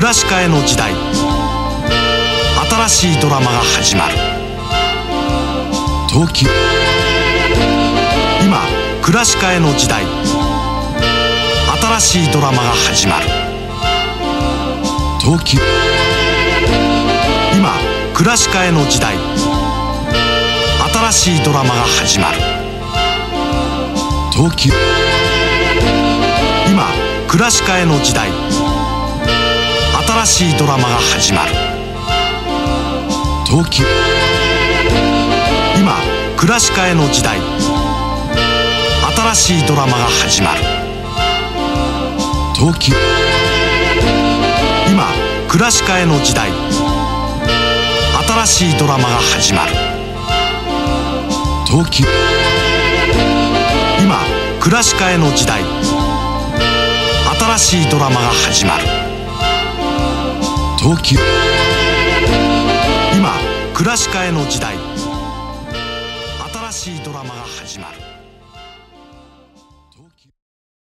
ラシカへの時代。新しいドラマが始まる。東急今クラシカへの時代。新しいドラマが始まる。東急今クラシカへの時代。新しいドラマが始まる。東急今クラシカへの時代新しいドラマが始まる。東急今クラシカへの時代。新しいドラマが始まる。東急今クラシカへの時代。新しいドラマが始まる。東急今クラシカへの時代。新しいドラマが始まる。東急。今暮らし替えの時代。新しいドラマが始まる。